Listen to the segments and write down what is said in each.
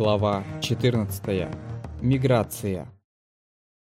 Глава 14. Миграция.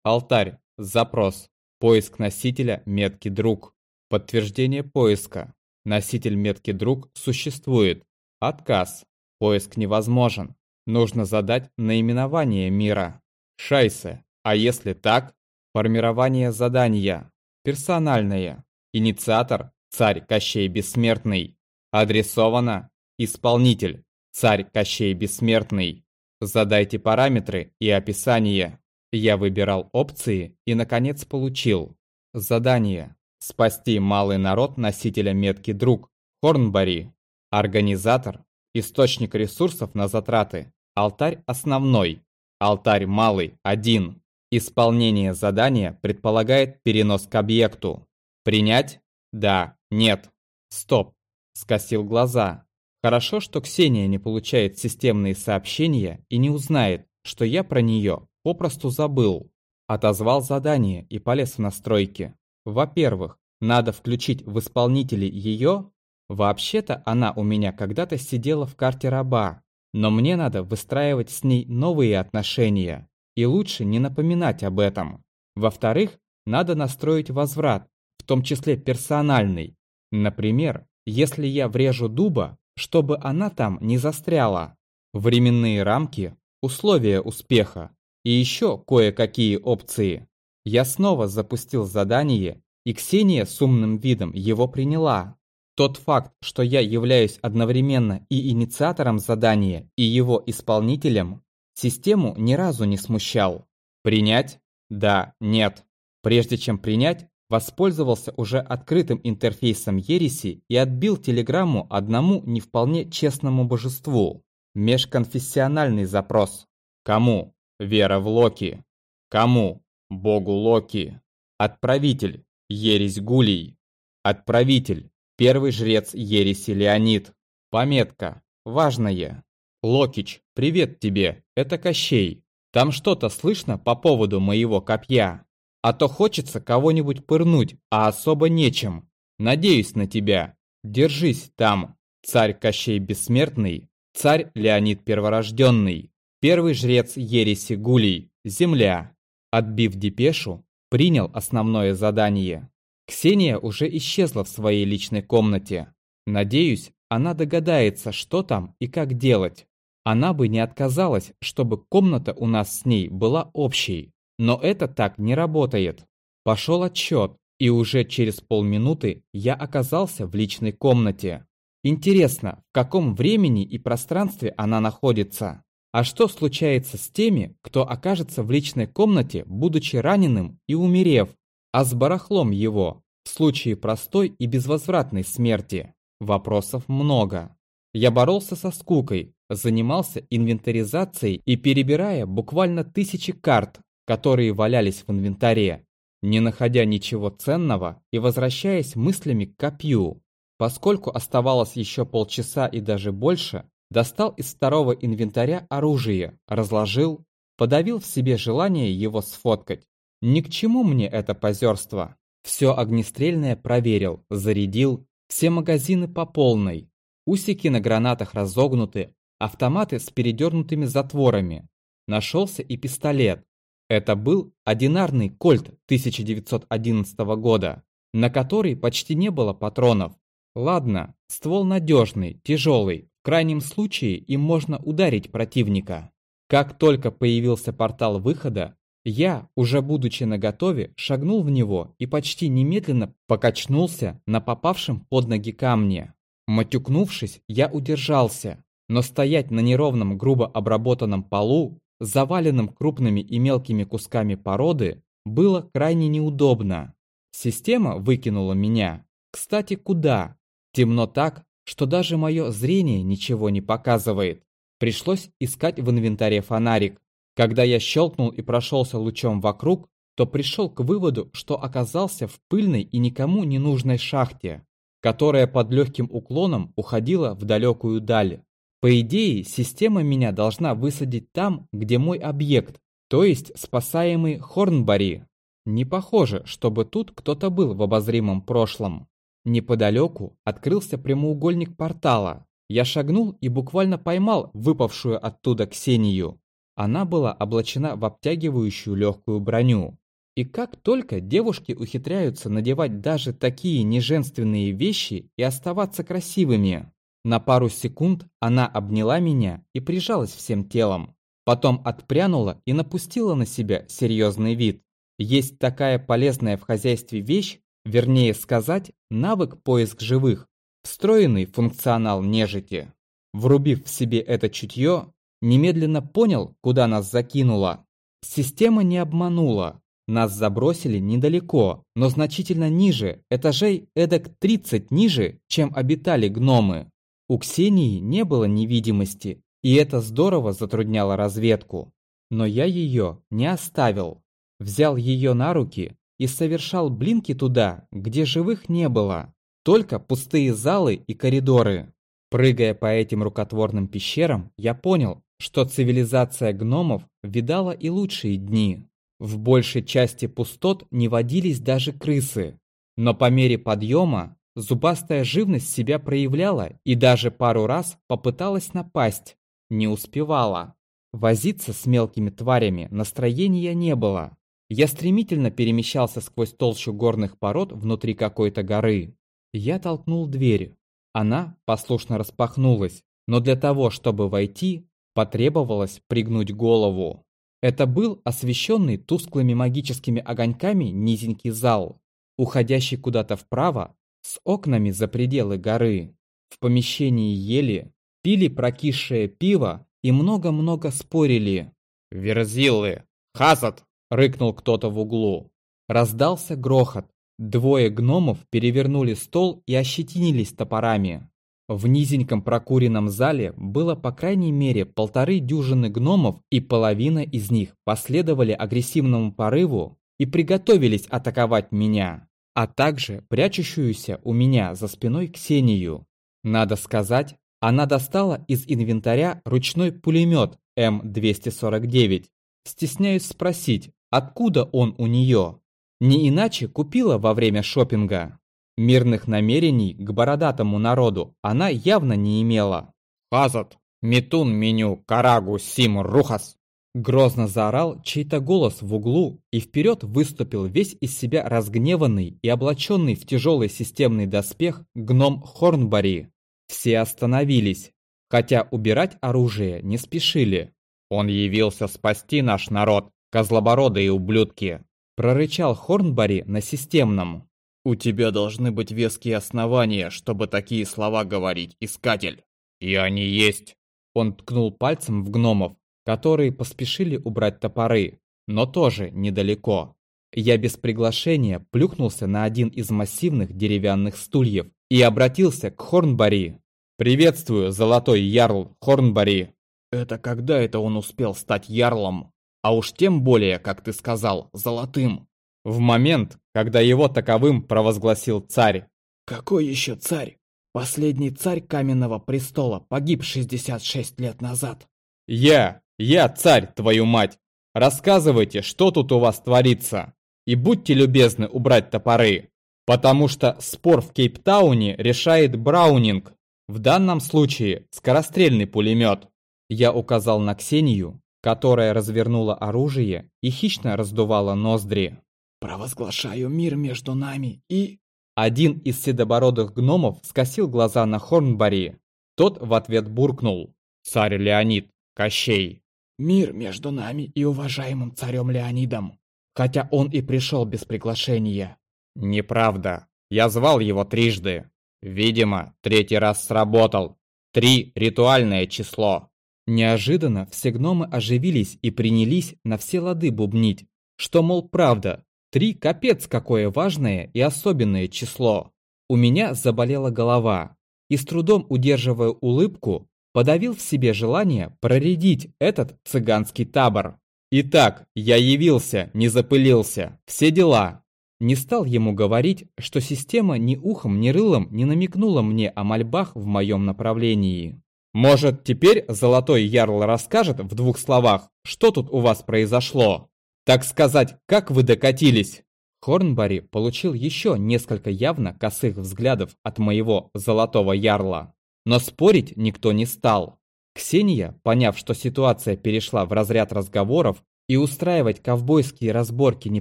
Алтарь. Запрос. Поиск носителя метки «Друг». Подтверждение поиска. Носитель метки «Друг» существует. Отказ. Поиск невозможен. Нужно задать наименование мира. Шайсе. А если так? Формирование задания. Персональное. Инициатор. Царь Кощей Бессмертный. Адресовано. Исполнитель. Царь Кощей Бессмертный. Задайте параметры и описание. Я выбирал опции и, наконец, получил. Задание. Спасти малый народ носителя метки «Друг» Хорнбари. Организатор. Источник ресурсов на затраты. Алтарь основной. Алтарь малый. Один. Исполнение задания предполагает перенос к объекту. Принять? Да. Нет. Стоп. Скосил глаза. Хорошо, что Ксения не получает системные сообщения и не узнает, что я про нее попросту забыл. Отозвал задание и полез в настройки. Во-первых, надо включить в исполнителе ее. Вообще-то она у меня когда-то сидела в карте раба, но мне надо выстраивать с ней новые отношения, и лучше не напоминать об этом. Во-вторых, надо настроить возврат, в том числе персональный. Например, если я врежу дуба, чтобы она там не застряла. Временные рамки – условия успеха. И еще кое-какие опции. Я снова запустил задание, и Ксения с умным видом его приняла. Тот факт, что я являюсь одновременно и инициатором задания, и его исполнителем, систему ни разу не смущал. Принять? Да, нет. Прежде чем принять, воспользовался уже открытым интерфейсом ереси и отбил телеграмму одному не вполне честному божеству. Межконфессиональный запрос. Кому? Вера в Локи. Кому? Богу Локи. Отправитель. Ересь Гулей. Отправитель. Первый жрец ереси Леонид. Пометка. Важное. Локич, привет тебе. Это Кощей. Там что-то слышно по поводу моего копья? А то хочется кого-нибудь пырнуть, а особо нечем. Надеюсь на тебя. Держись там. Царь Кощей Бессмертный, царь Леонид Перворожденный, первый жрец Ереси Гулей, земля. Отбив депешу, принял основное задание. Ксения уже исчезла в своей личной комнате. Надеюсь, она догадается, что там и как делать. Она бы не отказалась, чтобы комната у нас с ней была общей. Но это так не работает. Пошел отчет, и уже через полминуты я оказался в личной комнате. Интересно, в каком времени и пространстве она находится? А что случается с теми, кто окажется в личной комнате, будучи раненым и умерев, а с барахлом его, в случае простой и безвозвратной смерти? Вопросов много. Я боролся со скукой, занимался инвентаризацией и перебирая буквально тысячи карт, которые валялись в инвентаре, не находя ничего ценного и возвращаясь мыслями к копью. Поскольку оставалось еще полчаса и даже больше, достал из второго инвентаря оружие, разложил, подавил в себе желание его сфоткать. Ни к чему мне это позерство. Все огнестрельное проверил, зарядил, все магазины по полной. Усики на гранатах разогнуты, автоматы с передернутыми затворами. Нашелся и пистолет, это был одинарный кольт 1911 года, на который почти не было патронов. Ладно, ствол надежный, тяжелый, в крайнем случае им можно ударить противника. Как только появился портал выхода, я, уже будучи наготове, шагнул в него и почти немедленно покачнулся на попавшем под ноги камне. Матюкнувшись, я удержался, но стоять на неровном грубо обработанном полу заваленным крупными и мелкими кусками породы, было крайне неудобно. Система выкинула меня. Кстати, куда? Темно так, что даже мое зрение ничего не показывает. Пришлось искать в инвентаре фонарик. Когда я щелкнул и прошелся лучом вокруг, то пришел к выводу, что оказался в пыльной и никому не нужной шахте, которая под легким уклоном уходила в далекую даль. По идее, система меня должна высадить там, где мой объект, то есть спасаемый Хорнбари. Не похоже, чтобы тут кто-то был в обозримом прошлом. Неподалеку открылся прямоугольник портала. Я шагнул и буквально поймал выпавшую оттуда Ксению. Она была облачена в обтягивающую легкую броню. И как только девушки ухитряются надевать даже такие неженственные вещи и оставаться красивыми. На пару секунд она обняла меня и прижалась всем телом. Потом отпрянула и напустила на себя серьезный вид. Есть такая полезная в хозяйстве вещь, вернее сказать, навык поиск живых, встроенный функционал нежити. Врубив в себе это чутье, немедленно понял, куда нас закинуло. Система не обманула. Нас забросили недалеко, но значительно ниже, этажей эдак 30 ниже, чем обитали гномы. У Ксении не было невидимости, и это здорово затрудняло разведку. Но я ее не оставил. Взял ее на руки и совершал блинки туда, где живых не было. Только пустые залы и коридоры. Прыгая по этим рукотворным пещерам, я понял, что цивилизация гномов видала и лучшие дни. В большей части пустот не водились даже крысы. Но по мере подъема зубастая живность себя проявляла и даже пару раз попыталась напасть. Не успевала. Возиться с мелкими тварями настроения не было. Я стремительно перемещался сквозь толщу горных пород внутри какой-то горы. Я толкнул дверь. Она послушно распахнулась, но для того, чтобы войти, потребовалось пригнуть голову. Это был освещенный тусклыми магическими огоньками низенький зал, уходящий куда-то вправо, с окнами за пределы горы. В помещении ели, пили прокисшее пиво и много-много спорили. «Верзилы! Хазат!» — рыкнул кто-то в углу. Раздался грохот. Двое гномов перевернули стол и ощетинились топорами. В низеньком прокуренном зале было по крайней мере полторы дюжины гномов, и половина из них последовали агрессивному порыву и приготовились атаковать меня, а также прячущуюся у меня за спиной Ксению. Надо сказать, она достала из инвентаря ручной пулемет М249. Стесняюсь спросить, откуда он у нее? Не иначе купила во время шопинга. Мирных намерений к бородатому народу она явно не имела. «Хазат! Метун меню карагу сим рухас!» Грозно заорал чей-то голос в углу, и вперед выступил весь из себя разгневанный и облаченный в тяжелый системный доспех гном Хорнбари. Все остановились, хотя убирать оружие не спешили. «Он явился спасти наш народ, козлобородые ублюдки!» прорычал Хорнбари на системном. «У тебя должны быть веские основания, чтобы такие слова говорить, искатель. И они есть!» Он ткнул пальцем в гномов, которые поспешили убрать топоры, но тоже недалеко. Я без приглашения плюхнулся на один из массивных деревянных стульев и обратился к Хорнбари. «Приветствую, золотой ярл Хорнбари!» «Это когда это он успел стать ярлом? А уж тем более, как ты сказал, золотым!» в момент, когда его таковым провозгласил царь. Какой еще царь? Последний царь Каменного престола погиб 66 лет назад. Я, я царь, твою мать. Рассказывайте, что тут у вас творится. И будьте любезны убрать топоры. Потому что спор в Кейптауне решает Браунинг. В данном случае скорострельный пулемет. Я указал на Ксению, которая развернула оружие и хищно раздувала ноздри. Провозглашаю мир между нами и...» Один из седобородых гномов скосил глаза на Хорнбари. Тот в ответ буркнул. «Царь Леонид, Кощей!» «Мир между нами и уважаемым царем Леонидом, хотя он и пришел без приглашения». «Неправда. Я звал его трижды. Видимо, третий раз сработал. Три – ритуальное число». Неожиданно все гномы оживились и принялись на все лады бубнить, что, мол, правда, Три капец какое важное и особенное число. У меня заболела голова, и с трудом удерживая улыбку, подавил в себе желание проредить этот цыганский табор. Итак, я явился, не запылился, все дела. Не стал ему говорить, что система ни ухом, ни рылом не намекнула мне о мольбах в моем направлении. Может, теперь Золотой Ярл расскажет в двух словах, что тут у вас произошло? Так сказать, как вы докатились? Хорнбари получил еще несколько явно косых взглядов от моего золотого ярла. Но спорить никто не стал. Ксения, поняв, что ситуация перешла в разряд разговоров и устраивать ковбойские разборки не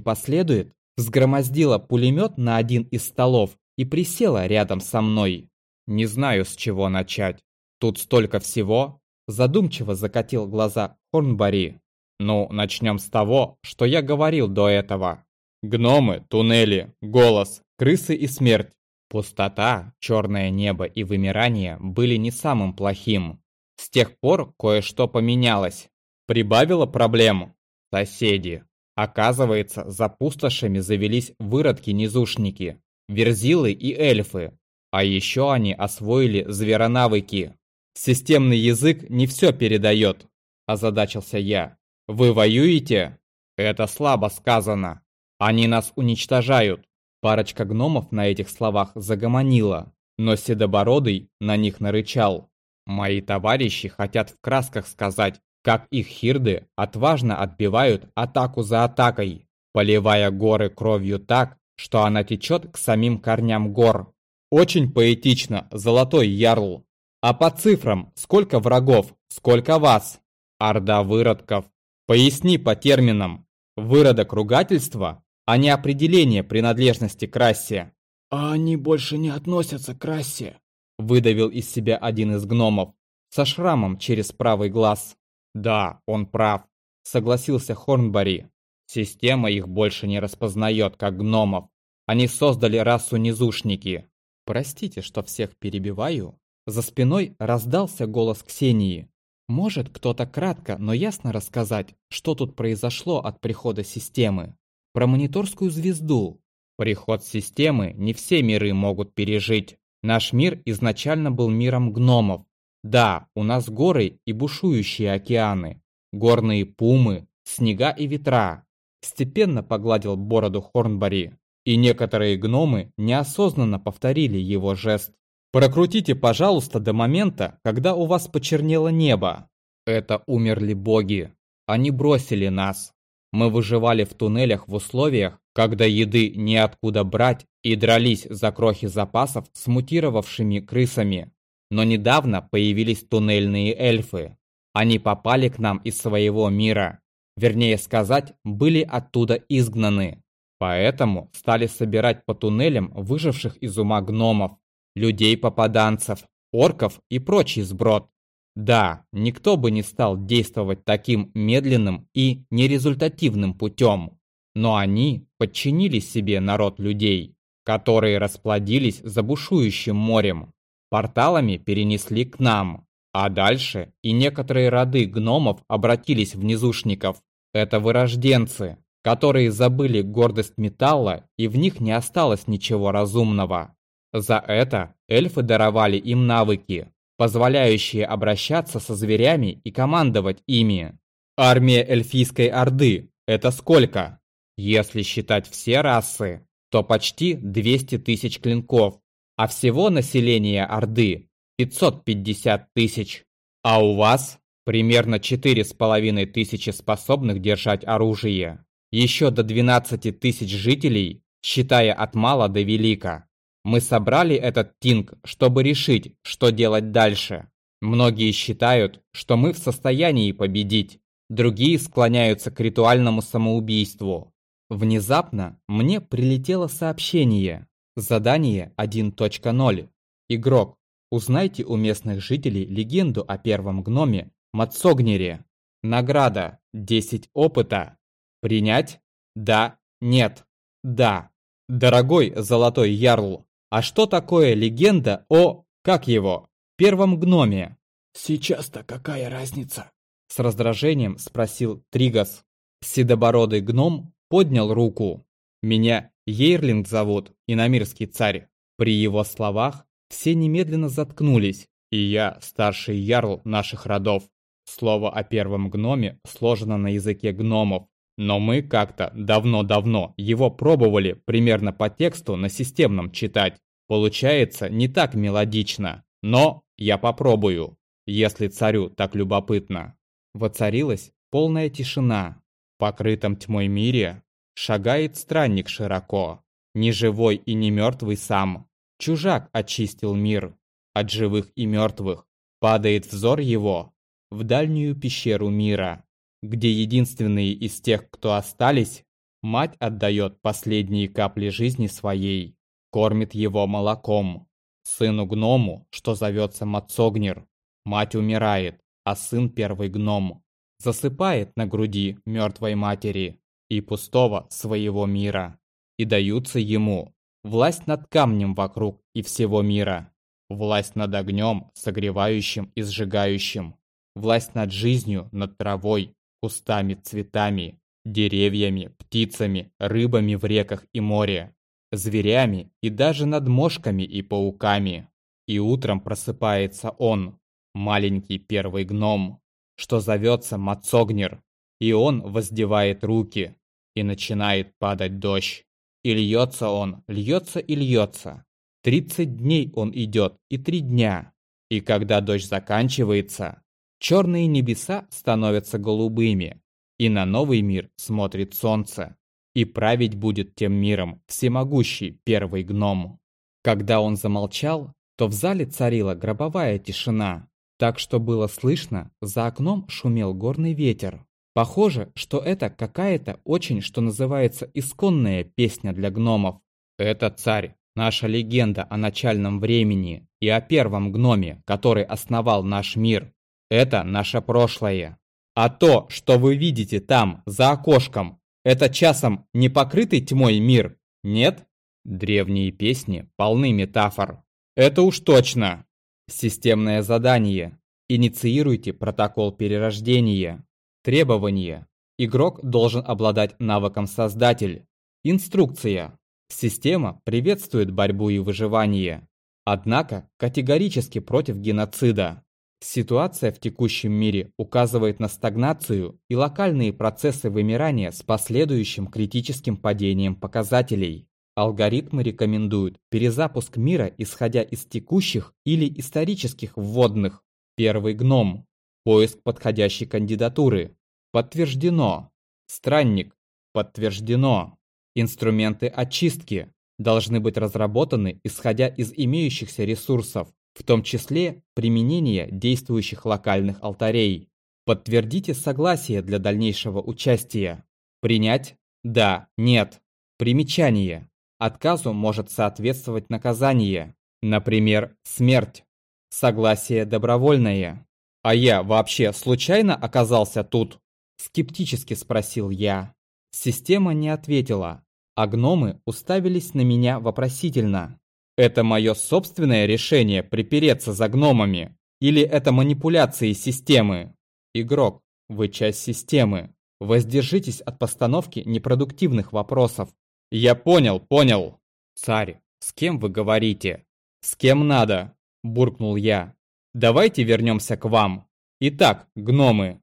последует, взгромоздила пулемет на один из столов и присела рядом со мной. Не знаю, с чего начать. Тут столько всего. Задумчиво закатил глаза Хорнбари. Ну, начнем с того, что я говорил до этого. Гномы, туннели, голос, крысы и смерть. Пустота, черное небо и вымирание были не самым плохим. С тех пор кое-что поменялось. Прибавило проблем. Соседи. Оказывается, за пустошами завелись выродки-низушники, верзилы и эльфы. А еще они освоили зверонавыки. Системный язык не все передает, озадачился я. Вы воюете? Это слабо сказано. Они нас уничтожают. Парочка гномов на этих словах загомонила, но Седобородый на них нарычал. Мои товарищи хотят в красках сказать, как их хирды отважно отбивают атаку за атакой, поливая горы кровью так, что она течет к самим корням гор. Очень поэтично, золотой ярл. А по цифрам, сколько врагов, сколько вас? Орда выродков. Поясни по терминам. Выродок ругательства, а не определение принадлежности к расе. А они больше не относятся к расе. Выдавил из себя один из гномов, со шрамом через правый глаз. Да, он прав, согласился Хорнбари. Система их больше не распознает как гномов. Они создали расу низушники. Простите, что всех перебиваю. За спиной раздался голос Ксении. Может кто-то кратко, но ясно рассказать, что тут произошло от прихода системы? Про мониторскую звезду. Приход системы не все миры могут пережить. Наш мир изначально был миром гномов. Да, у нас горы и бушующие океаны. Горные пумы, снега и ветра. Степенно погладил бороду Хорнбари и некоторые гномы неосознанно повторили его жест. Прокрутите, пожалуйста, до момента, когда у вас почернело небо. Это умерли боги. Они бросили нас. Мы выживали в туннелях в условиях, когда еды неоткуда брать и дрались за крохи запасов с мутировавшими крысами. Но недавно появились туннельные эльфы. Они попали к нам из своего мира. Вернее сказать, были оттуда изгнаны. Поэтому стали собирать по туннелям выживших из ума гномов, людей-попаданцев, орков и прочий сброд. Да, никто бы не стал действовать таким медленным и нерезультативным путем. Но они подчинили себе народ людей, которые расплодились за бушующим морем. Порталами перенесли к нам. А дальше и некоторые роды гномов обратились в низушников. Это вырожденцы, которые забыли гордость металла, и в них не осталось ничего разумного. За это эльфы даровали им навыки, позволяющие обращаться со зверями и командовать ими. Армия эльфийской орды – это сколько? Если считать все расы, то почти 200 тысяч клинков, а всего население орды – 550 тысяч. А у вас примерно 4,5 тысячи способных держать оружие еще до 12 тысяч жителей, считая от мала до велика. Мы собрали этот тинг, чтобы решить, что делать дальше. Многие считают, что мы в состоянии победить, другие склоняются к ритуальному самоубийству. Внезапно мне прилетело сообщение. Задание 1.0. Игрок, узнайте у местных жителей легенду о первом гноме Мацогнере. Награда 10 опыта. Принять? Да, нет, да. Дорогой золотой ярл, а что такое легенда о, как его, первом гноме? Сейчас-то какая разница? С раздражением спросил Тригас. Седобородый гном поднял руку. Меня Ейрлинг зовут, иномирский царь. При его словах все немедленно заткнулись, и я старший ярл наших родов. Слово о первом гноме сложено на языке гномов, но мы как-то давно-давно его пробовали примерно по тексту на системном читать. Получается не так мелодично, но я попробую, если царю так любопытно. Воцарилась полная тишина. В покрытом тьмой мире шагает странник широко. Ни живой и не мертвый сам. Чужак очистил мир. от живых и мертвых. Падает взор его в дальнюю пещеру мира, где единственные из тех, кто остались, мать отдает последние капли жизни своей, кормит его молоком. Сыну гному, что зовется Мацогнер, мать умирает, а сын первый гном засыпает на груди мертвой матери и пустого своего мира, и даются ему власть над камнем вокруг и всего мира, власть над огнем, согревающим и сжигающим, власть над жизнью, над травой, кустами, цветами, деревьями, птицами, рыбами в реках и море, зверями и даже над мошками и пауками. И утром просыпается он, маленький первый гном, что зовется Мацогнер, и он воздевает руки, и начинает падать дождь. И льется он, льется и льется. Тридцать дней он идет, и три дня. И когда дождь заканчивается, черные небеса становятся голубыми, и на новый мир смотрит солнце. И править будет тем миром всемогущий первый гном. Когда он замолчал, то в зале царила гробовая тишина, так что было слышно, за окном шумел горный ветер. Похоже, что это какая-то очень, что называется, исконная песня для гномов. Это царь, наша легенда о начальном времени и о первом гноме, который основал наш мир. Это наше прошлое. А то, что вы видите там, за окошком, это часом не покрытый тьмой мир, нет? Древние песни полны метафор. Это уж точно. Системное задание. Инициируйте протокол перерождения. Требования. Игрок должен обладать навыком Создатель. Инструкция. Система приветствует борьбу и выживание. Однако категорически против геноцида. Ситуация в текущем мире указывает на стагнацию и локальные процессы вымирания с последующим критическим падением показателей. Алгоритмы рекомендуют перезапуск мира, исходя из текущих или исторических вводных. Первый гном. Поиск подходящей кандидатуры. Подтверждено. Странник. Подтверждено. Инструменты очистки должны быть разработаны, исходя из имеющихся ресурсов в том числе применение действующих локальных алтарей. Подтвердите согласие для дальнейшего участия. Принять? Да, нет. Примечание. Отказу может соответствовать наказание. Например, смерть. Согласие добровольное. А я вообще случайно оказался тут? Скептически спросил я. Система не ответила, а гномы уставились на меня вопросительно. Это мое собственное решение припереться за гномами? Или это манипуляции системы? Игрок, вы часть системы. Воздержитесь от постановки непродуктивных вопросов. Я понял, понял. Царь, с кем вы говорите? С кем надо? Буркнул я. Давайте вернемся к вам. Итак, гномы,